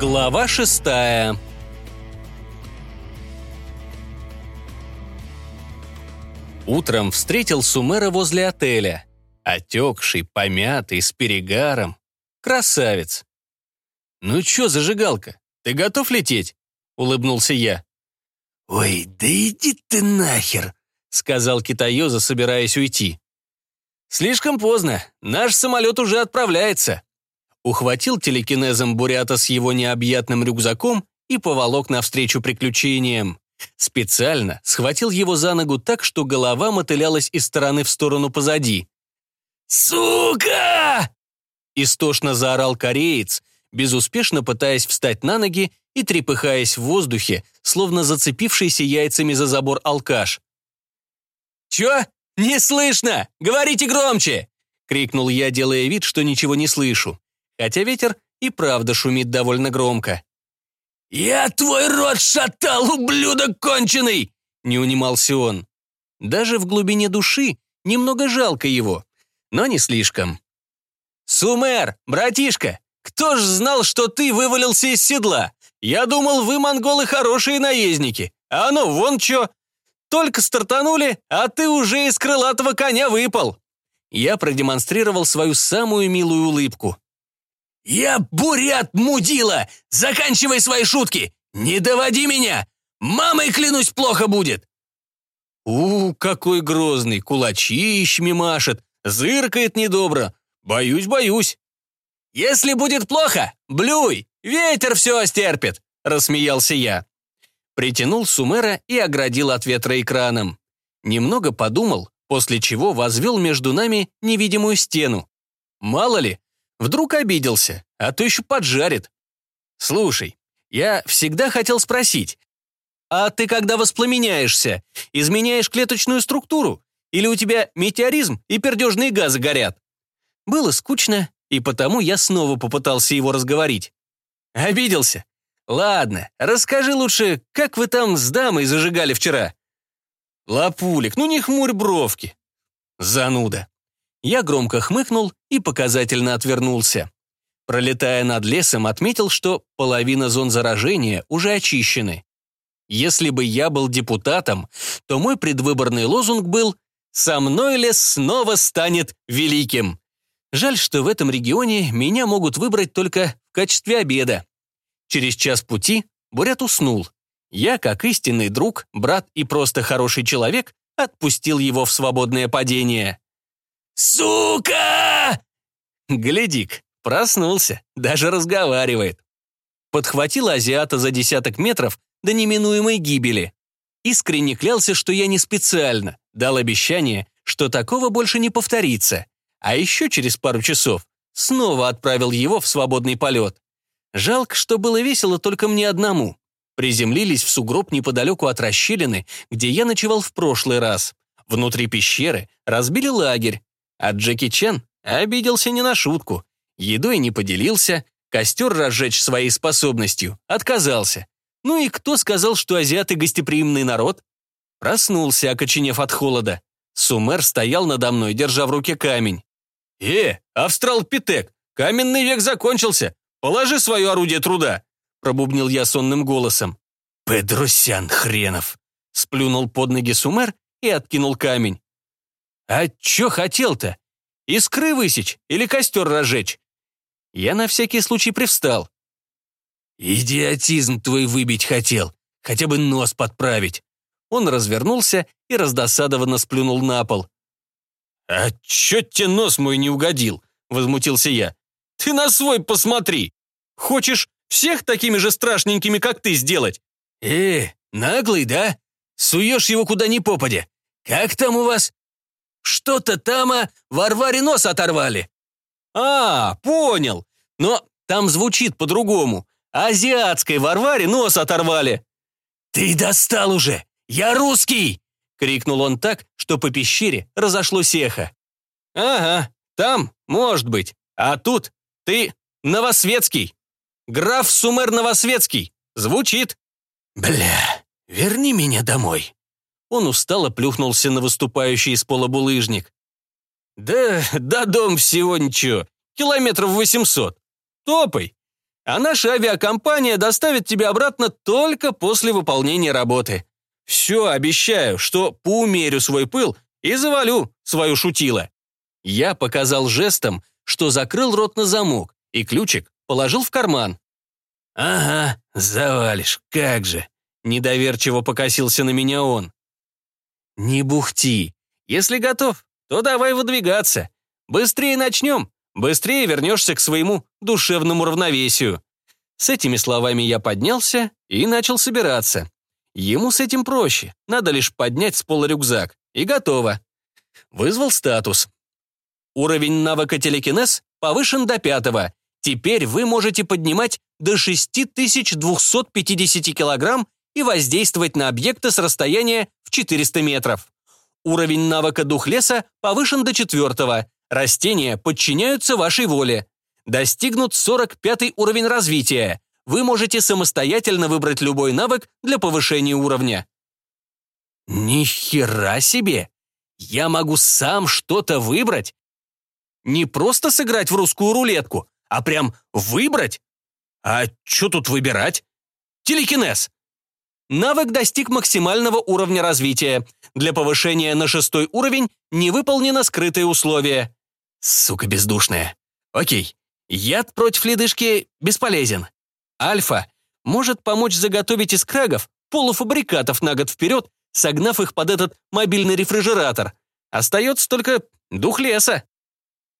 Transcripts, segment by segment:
Глава шестая Утром встретил Сумера возле отеля. Отекший, помятый, с перегаром. Красавец. «Ну чё, зажигалка, ты готов лететь?» — улыбнулся я. «Ой, да иди ты нахер!» — сказал китаёза, собираясь уйти. «Слишком поздно, наш самолет уже отправляется». Ухватил телекинезом Бурята с его необъятным рюкзаком и поволок навстречу приключениям. Специально схватил его за ногу так, что голова мотылялась из стороны в сторону позади. «Сука!» Истошно заорал кореец, безуспешно пытаясь встать на ноги и трепыхаясь в воздухе, словно зацепившийся яйцами за забор алкаш. «Чё? Не слышно! Говорите громче!» — крикнул я, делая вид, что ничего не слышу. Хотя ветер и правда шумит довольно громко. «Я твой рот шатал, ублюдок конченый!» — не унимался он. Даже в глубине души немного жалко его, но не слишком. «Сумер, братишка, кто ж знал, что ты вывалился из седла? Я думал, вы, монголы, хорошие наездники. А ну, вон чё. Только стартанули, а ты уже из крылатого коня выпал». Я продемонстрировал свою самую милую улыбку. «Я бурят, мудила! Заканчивай свои шутки! Не доводи меня! Мамой, клянусь, плохо будет!» «У, какой грозный, кулачищами машет, зыркает недобро. Боюсь, боюсь». «Если будет плохо, блюй, ветер все стерпит», — рассмеялся я. Притянул Сумера и оградил от ветра экраном. Немного подумал, после чего возвел между нами невидимую стену. Мало ли, вдруг обиделся, а то еще поджарит. Слушай, я всегда хотел спросить, а ты когда воспламеняешься, изменяешь клеточную структуру? Или у тебя метеоризм и пердежные газы горят? Было скучно, и потому я снова попытался его разговорить. Обиделся? Ладно, расскажи лучше, как вы там с дамой зажигали вчера? Лапулик, ну не хмурь бровки. Зануда. Я громко хмыкнул и показательно отвернулся. Пролетая над лесом, отметил, что половина зон заражения уже очищены. Если бы я был депутатом, то мой предвыборный лозунг был «Со мной лес снова станет великим». Жаль, что в этом регионе меня могут выбрать только в качестве обеда. Через час пути Бурят уснул. Я, как истинный друг, брат и просто хороший человек, отпустил его в свободное падение. «Сука!» Глядик, проснулся, даже разговаривает. Подхватил азиата за десяток метров до неминуемой гибели. Искренне клялся, что я не специально, дал обещание, что такого больше не повторится а еще через пару часов снова отправил его в свободный полет. Жалко, что было весело только мне одному. Приземлились в сугроб неподалеку от расщелины, где я ночевал в прошлый раз. Внутри пещеры разбили лагерь, а Джеки Чен обиделся не на шутку. Едой не поделился, костер разжечь своей способностью отказался. Ну и кто сказал, что азиаты гостеприимный народ? Проснулся, окоченев от холода. Сумер стоял надо мной, держа в руке камень. «Э, австралопитек, каменный век закончился. Положи свое орудие труда», — пробубнил я сонным голосом. «Педросян хренов!» — сплюнул под ноги Сумер и откинул камень. «А чё хотел-то? Искры высечь или костер разжечь?» Я на всякий случай привстал. «Идиотизм твой выбить хотел, хотя бы нос подправить». Он развернулся и раздосадованно сплюнул на пол. «А чё тебе нос мой не угодил?» — возмутился я. «Ты на свой посмотри! Хочешь всех такими же страшненькими, как ты, сделать?» «Э, наглый, да? Суешь его куда ни попадя. Как там у вас? Что-то там, а, Варваре нос оторвали». «А, понял. Но там звучит по-другому. Азиатской Варваре нос оторвали». «Ты достал уже! Я русский!» Крикнул он так, что по пещере разошлось эхо. «Ага, там, может быть. А тут ты Новосветский. Граф Сумер Новосветский. Звучит». «Бля, верни меня домой». Он устало плюхнулся на выступающий из пола булыжник. «Да, до дом всего ничего. Километров восемьсот. Топай. а наша авиакомпания доставит тебя обратно только после выполнения работы. Все, обещаю, что поумерю свой пыл и завалю свою шутило». Я показал жестом, что закрыл рот на замок, и ключик положил в карман. «Ага, завалишь, как же!» Недоверчиво покосился на меня он. «Не бухти. Если готов, то давай выдвигаться. Быстрее начнем, быстрее вернешься к своему душевному равновесию». С этими словами я поднялся и начал собираться. Ему с этим проще, надо лишь поднять с пола рюкзак. И готово. Вызвал статус. Уровень навыка телекинез повышен до пятого. Теперь вы можете поднимать до 6250 килограмм и воздействовать на объекты с расстояния в 400 метров. Уровень навыка дух леса повышен до четвертого. Растения подчиняются вашей воле. Достигнут 45 уровень развития. Вы можете самостоятельно выбрать любой навык для повышения уровня. Ни хера себе! Я могу сам что-то выбрать? Не просто сыграть в русскую рулетку, а прям выбрать? А что тут выбирать? Телекинез. Навык достиг максимального уровня развития. Для повышения на шестой уровень не выполнено скрытое условие. Сука бездушная. Окей. Яд против ледышки бесполезен. Альфа может помочь заготовить из крагов полуфабрикатов на год вперед, согнав их под этот мобильный рефрижератор. Остается только дух леса.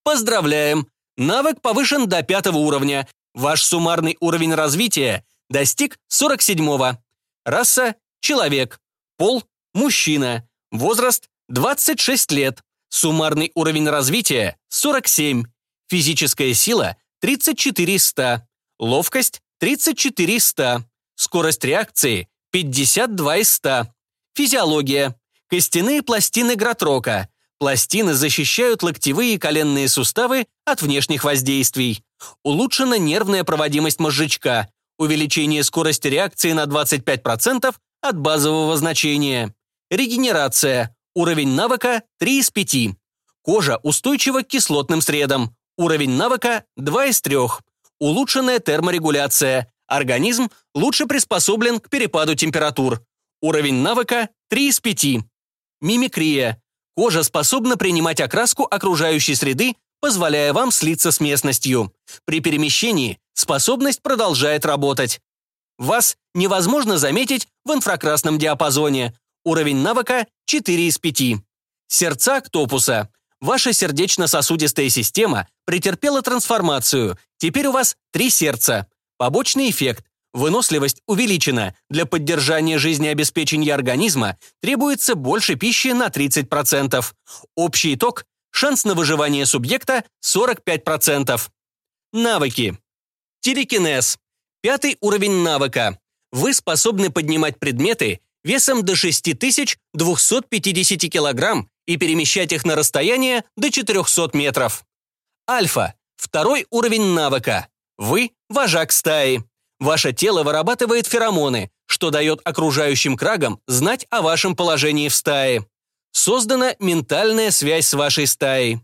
Поздравляем! Навык повышен до пятого уровня. Ваш суммарный уровень развития достиг 47-го. Раса – человек. Пол – мужчина. Возраст – 26 лет. Суммарный уровень развития – 47. Физическая сила – 34 из 100. Ловкость – 34 из 100. Скорость реакции – 52 из 100. Физиология. Костяные пластины Гратрока. Пластины защищают локтевые и коленные суставы от внешних воздействий. Улучшена нервная проводимость мозжечка увеличение скорости реакции на 25% от базового значения. Регенерация. Уровень навыка 3 из 5. Кожа устойчива к кислотным средам. Уровень навыка 2 из 3. Улучшенная терморегуляция. Организм лучше приспособлен к перепаду температур. Уровень навыка 3 из 5. Мимикрия. Кожа способна принимать окраску окружающей среды, позволяя вам слиться с местностью. При перемещении способность продолжает работать. Вас невозможно заметить в инфракрасном диапазоне. Уровень навыка 4 из 5. Сердца Октопуса. Ваша сердечно-сосудистая система претерпела трансформацию. Теперь у вас три сердца. Побочный эффект. Выносливость увеличена. Для поддержания жизнеобеспечения организма требуется больше пищи на 30%. Общий итог – шанс на выживание субъекта 45%. Навыки. Телекинез. Пятый уровень навыка. Вы способны поднимать предметы весом до 6250 килограмм и перемещать их на расстояние до 400 метров. Альфа. Второй уровень навыка. Вы – вожак стаи. Ваше тело вырабатывает феромоны, что дает окружающим крагам знать о вашем положении в стае. Создана ментальная связь с вашей стаей.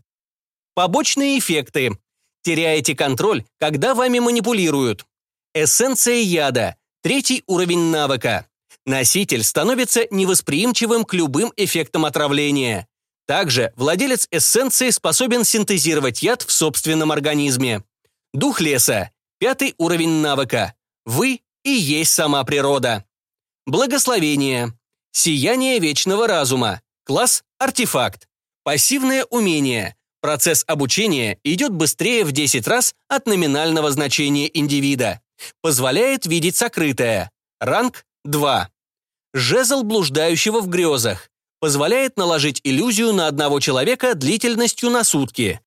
Побочные эффекты. Теряете контроль, когда вами манипулируют. Эссенция яда. Третий уровень навыка. Носитель становится невосприимчивым к любым эффектам отравления. Также владелец эссенции способен синтезировать яд в собственном организме. Дух леса. Пятый уровень навыка. Вы и есть сама природа. Благословение. Сияние вечного разума. Класс «Артефакт». Пассивное умение. Процесс обучения идет быстрее в 10 раз от номинального значения индивида. Позволяет видеть сокрытое. Ранг 2. Жезл блуждающего в грезах. Позволяет наложить иллюзию на одного человека длительностью на сутки.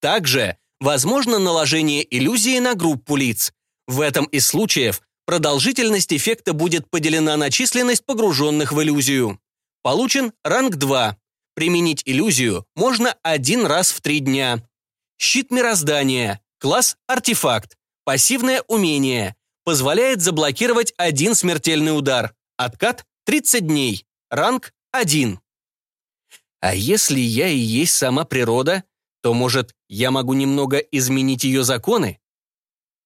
Также возможно наложение иллюзии на группу лиц. В этом из случаев продолжительность эффекта будет поделена на численность погруженных в иллюзию. Получен ранг 2. Применить иллюзию можно один раз в три дня. Щит мироздания. Класс «Артефакт». Пассивное умение. Позволяет заблокировать один смертельный удар. Откат 30 дней. Ранг 1. А если я и есть сама природа, то, может, я могу немного изменить ее законы?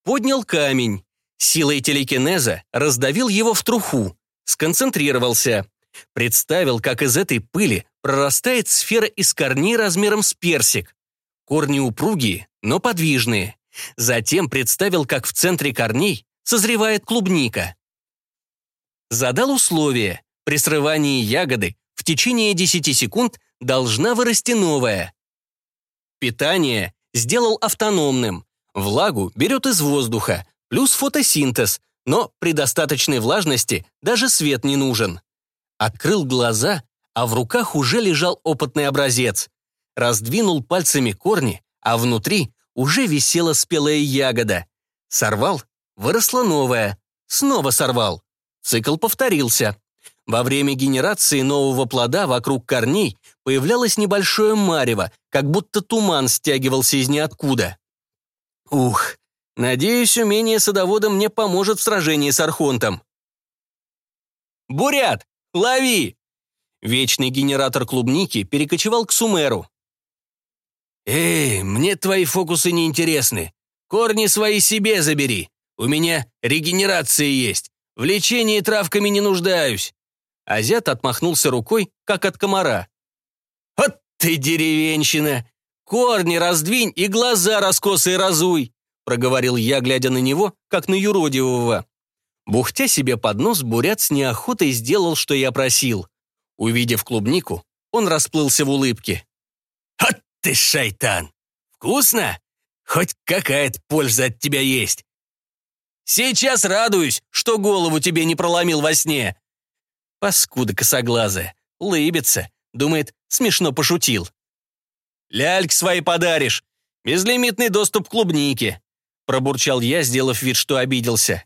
Поднял камень. Силой телекинеза раздавил его в труху. Сконцентрировался. Представил, как из этой пыли прорастает сфера из корней размером с персик. Корни упругие, но подвижные. Затем представил, как в центре корней созревает клубника. Задал условие. При срывании ягоды в течение 10 секунд должна вырасти новая. Питание сделал автономным. Влагу берет из воздуха, плюс фотосинтез, но при достаточной влажности даже свет не нужен. Открыл глаза, а в руках уже лежал опытный образец. Раздвинул пальцами корни, а внутри уже висела спелая ягода. Сорвал, выросла новая. Снова сорвал. Цикл повторился. Во время генерации нового плода вокруг корней появлялось небольшое марево, как будто туман стягивался из ниоткуда. Ух, надеюсь, умение садовода мне поможет в сражении с Архонтом. «Бурят, лови!» Вечный генератор клубники перекочевал к Сумеру. «Эй, мне твои фокусы не интересны. Корни свои себе забери. У меня регенерация есть. В лечении травками не нуждаюсь. Азиат отмахнулся рукой, как от комара. «Вот ты деревенщина! Корни раздвинь и глаза раскосые разуй!» проговорил я, глядя на него, как на юродивого. Бухтя себе под нос, бурят с неохотой сделал, что я просил. Увидев клубнику, он расплылся в улыбке. «Вот ты шайтан! Вкусно? Хоть какая-то польза от тебя есть. Сейчас радуюсь, что голову тебе не проломил во сне. Паскуда косоглазая. Лыбится. Думает, смешно пошутил. «Ляльки свои подаришь. Безлимитный доступ к клубнике», пробурчал я, сделав вид, что обиделся.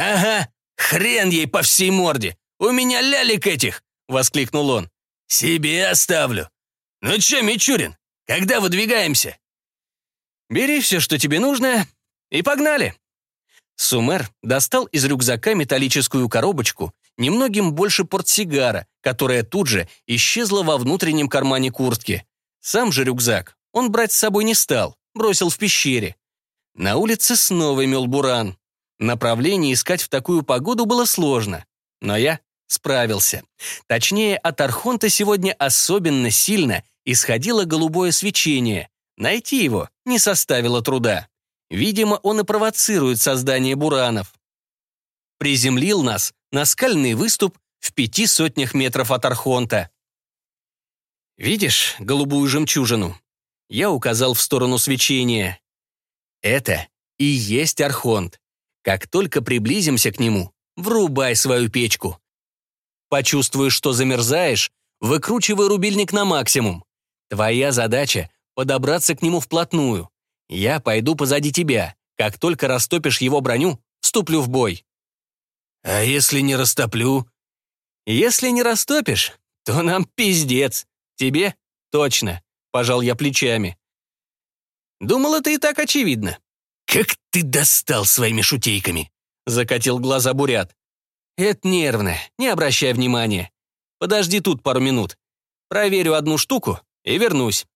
«Ага, хрен ей по всей морде. У меня лялик этих!» воскликнул он. «Себе оставлю. Ну чё, Мичурин, когда выдвигаемся?» «Бери все, что тебе нужно, и погнали!» Сумер достал из рюкзака металлическую коробочку немногим больше портсигара, которая тут же исчезла во внутреннем кармане куртки. Сам же рюкзак он брать с собой не стал, бросил в пещере. На улице снова мел буран. Направление искать в такую погоду было сложно, но я справился. Точнее, от Архонта сегодня особенно сильно исходило голубое свечение. Найти его не составило труда. Видимо, он и провоцирует создание буранов. Приземлил нас на скальный выступ в пяти сотнях метров от Архонта. «Видишь голубую жемчужину?» Я указал в сторону свечения. «Это и есть Архонт. Как только приблизимся к нему, врубай свою печку. Почувствуешь, что замерзаешь, выкручивай рубильник на максимум. Твоя задача — подобраться к нему вплотную. Я пойду позади тебя. Как только растопишь его броню, вступлю в бой. «А если не растоплю?» «Если не растопишь, то нам пиздец. Тебе точно», — пожал я плечами. «Думал, это и так очевидно». «Как ты достал своими шутейками!» — закатил глаза Бурят. «Это нервно, не обращай внимания. Подожди тут пару минут. Проверю одну штуку и вернусь».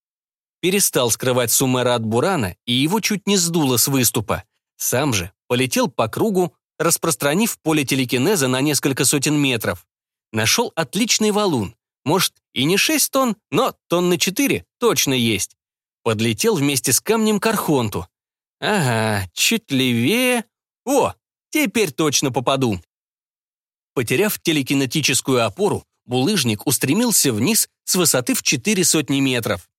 Перестал скрывать Сумера от Бурана, и его чуть не сдуло с выступа. Сам же полетел по кругу, распространив поле телекинеза на несколько сотен метров. Нашел отличный валун. Может, и не 6 тонн, но тонны 4 точно есть. Подлетел вместе с камнем к Архонту. Ага, чуть левее. О, теперь точно попаду. Потеряв телекинетическую опору, булыжник устремился вниз с высоты в четыре сотни метров.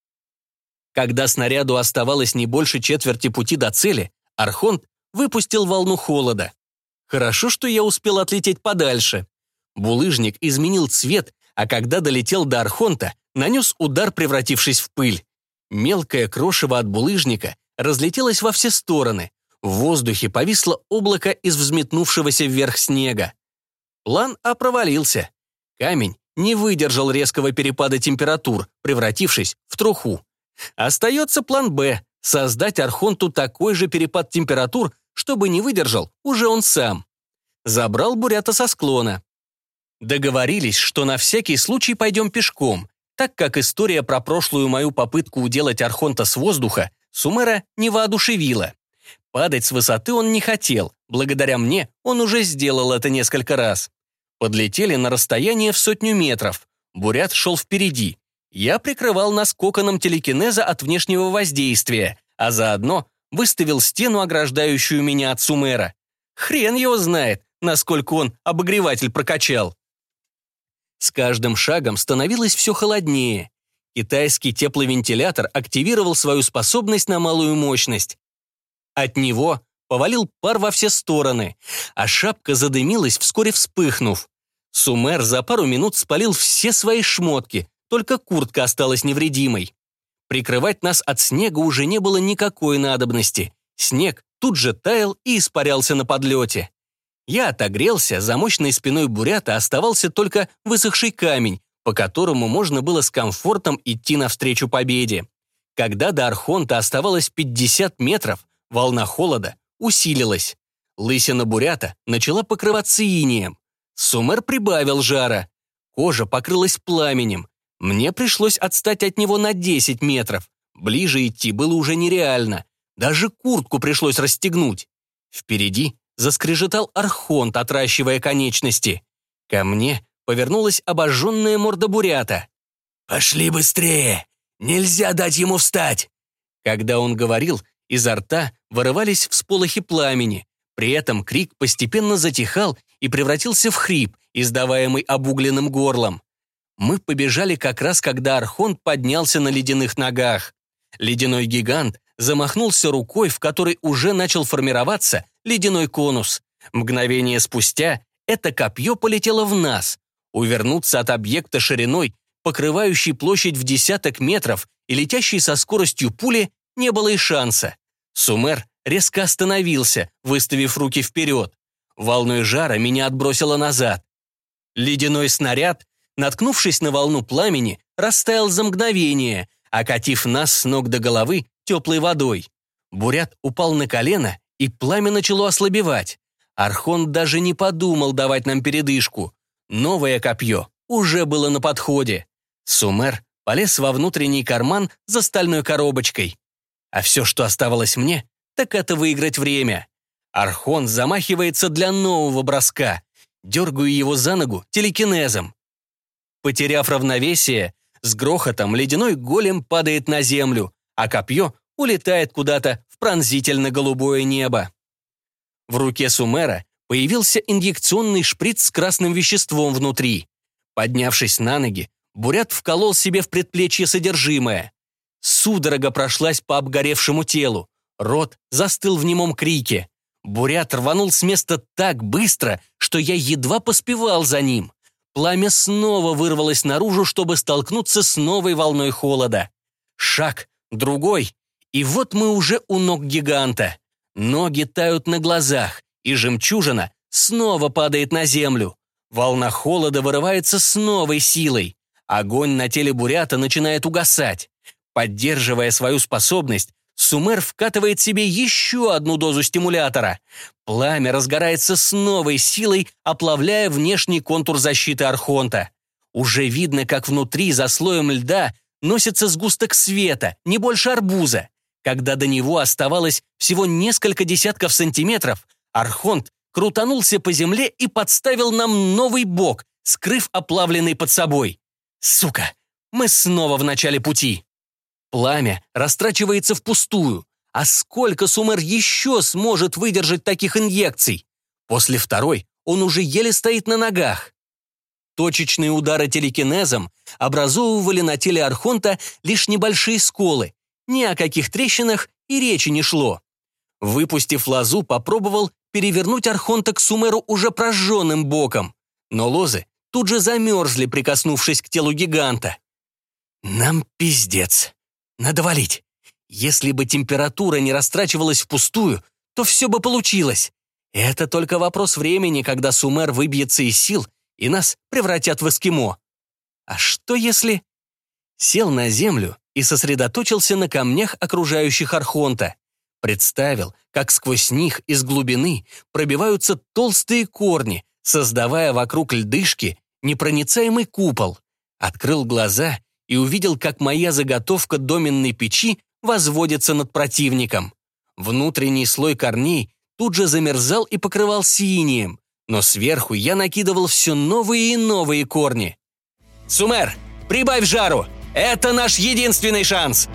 Когда снаряду оставалось не больше четверти пути до цели, Архонт выпустил волну холода. Хорошо, что я успел отлететь подальше. Булыжник изменил цвет, а когда долетел до Архонта, нанес удар, превратившись в пыль. Мелкое крошево от булыжника разлетелось во все стороны. В воздухе повисло облако из взметнувшегося вверх снега. План опровалился. Камень не выдержал резкого перепада температур, превратившись в труху. Остается план «Б» — создать Архонту такой же перепад температур, чтобы не выдержал уже он сам. Забрал Бурята со склона. Договорились, что на всякий случай пойдем пешком, так как история про прошлую мою попытку уделать Архонта с воздуха Сумера не воодушевила. Падать с высоты он не хотел. Благодаря мне он уже сделал это несколько раз. Подлетели на расстояние в сотню метров. Бурят шел впереди. Я прикрывал нас коконом телекинеза от внешнего воздействия, а заодно выставил стену, ограждающую меня от Сумера. Хрен его знает, насколько он обогреватель прокачал. С каждым шагом становилось все холоднее. Китайский тепловентилятор активировал свою способность на малую мощность. От него повалил пар во все стороны, а шапка задымилась, вскоре вспыхнув. Сумер за пару минут спалил все свои шмотки, только куртка осталась невредимой. Прикрывать нас от снега уже не было никакой надобности. Снег тут же таял и испарялся на подлете. Я отогрелся, за мощной спиной бурята оставался только высохший камень, по которому можно было с комфортом идти навстречу победе. Когда до Архонта оставалось 50 метров, волна холода усилилась. Лысина бурята начала покрываться инеем. Сумер прибавил жара. Кожа покрылась пламенем. Мне пришлось отстать от него на 10 метров. Ближе идти было уже нереально. Даже куртку пришлось расстегнуть. Впереди заскрежетал архонт, отращивая конечности. Ко мне повернулась обожженная морда бурята. «Пошли быстрее! Нельзя дать ему встать!» Когда он говорил, изо рта вырывались всполохи пламени. При этом крик постепенно затихал и превратился в хрип, издаваемый обугленным горлом. Мы побежали как раз, когда Архонт поднялся на ледяных ногах. Ледяной гигант замахнулся рукой, в которой уже начал формироваться ледяной конус. Мгновение спустя это копье полетело в нас. Увернуться от объекта шириной, покрывающей площадь в десяток метров и летящей со скоростью пули, не было и шанса. Сумер резко остановился, выставив руки вперед. Волной жара меня отбросило назад. Ледяной снаряд, наткнувшись на волну пламени, растаял за мгновение, окатив нас с ног до головы теплой водой. Бурят упал на колено, и пламя начало ослабевать. Архон даже не подумал давать нам передышку. Новое копье уже было на подходе. Сумер полез во внутренний карман за стальной коробочкой. А все, что оставалось мне, так это выиграть время. Архон замахивается для нового броска. Дергаю его за ногу телекинезом. Потеряв равновесие, с грохотом ледяной голем падает на землю, а копье улетает куда-то в пронзительно-голубое небо. В руке Сумера появился инъекционный шприц с красным веществом внутри. Поднявшись на ноги, Бурят вколол себе в предплечье содержимое. Судорога прошлась по обгоревшему телу. Рот застыл в немом крике. Бурят рванул с места так быстро, что я едва поспевал за ним. Пламя снова вырвалось наружу, чтобы столкнуться с новой волной холода. Шаг, другой, и вот мы уже у ног гиганта. Ноги тают на глазах, и жемчужина снова падает на землю. Волна холода вырывается с новой силой. Огонь на теле бурята начинает угасать. Поддерживая свою способность, Сумер вкатывает себе еще одну дозу стимулятора. Пламя разгорается с новой силой, оплавляя внешний контур защиты Архонта. Уже видно, как внутри, за слоем льда, носится сгусток света, не больше арбуза. Когда до него оставалось всего несколько десятков сантиметров, Архонт крутанулся по земле и подставил нам новый бок, скрыв оплавленный под собой. Сука, мы снова в начале пути. Пламя растрачивается впустую. А сколько Сумер еще сможет выдержать таких инъекций? После второй он уже еле стоит на ногах. Точечные удары телекинезом образовывали на теле Архонта лишь небольшие сколы, ни о каких трещинах и речи не шло. Выпустив лозу, попробовал перевернуть Архонта к Сумеру уже прожженным боком. Но лозы тут же замерзли, прикоснувшись к телу гиганта. «Нам пиздец. Надо валить. Если бы температура не растрачивалась впустую, то все бы получилось. Это только вопрос времени, когда Сумер выбьется из сил, и нас превратят в эскимо. А что если... Сел на землю и сосредоточился на камнях, окружающих Архонта. Представил, как сквозь них из глубины пробиваются толстые корни, создавая вокруг льдышки непроницаемый купол. Открыл глаза и увидел, как моя заготовка доменной печи возводится над противником. Внутренний слой корней тут же замерзал и покрывал синим, но сверху я накидывал все новые и новые корни. «Сумер, прибавь жару! Это наш единственный шанс!»